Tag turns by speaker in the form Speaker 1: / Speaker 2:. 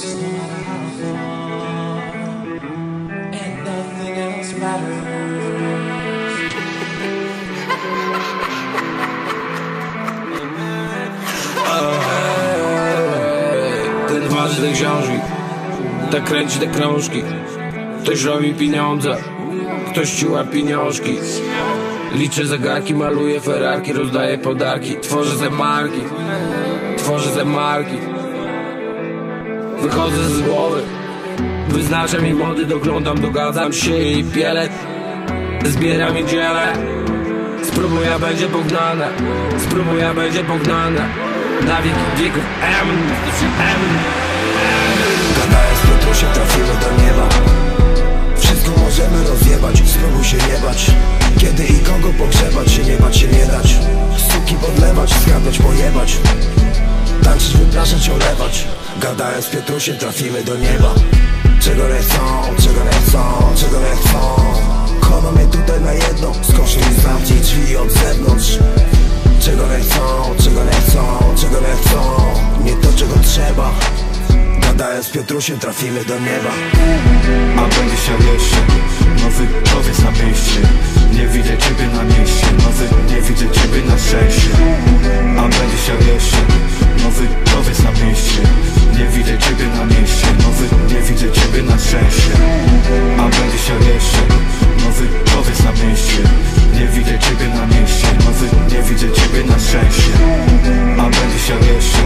Speaker 1: Ten ważny książnik Tak kręci te krążki. Ktoś robi pieniądze Ktoś ciła pieniążki. Liczę zegarki, maluję ferarki Rozdaję podarki, tworzę ze marki Tworzę ze marki Wychodzę z głowy Wyznaczam mi mody, doglądam, dogadzam się i piele. Zbieram i dzielę. Spróbuję będzie pognane. Spróbuję będzie pognane. Na wieki wieków M. M
Speaker 2: Gadając po się trafimy do nieba. Wszystko możemy rozjebać, spróbuj się nie bać Kiedy i kogo pogrzebać się, nie bać się nie dać. Suki podlewać, skradać, pojebać Gadając z Piotrusiem trafimy do nieba. Czego nie chcą, czego nie chcą, czego nie chcą. Chodzą mnie tutaj na jedno Skoszę i zamknij drzwi od zewnątrz. Czego nie chcą, czego nie chcą, czego nie chcą. Nie to czego trzeba. Gadając z Piotrusiem trafimy do nieba.
Speaker 3: A będzie chciał jeszcze Nowy powiedz na mieście ciebie na szczęście A będzie się jeszcze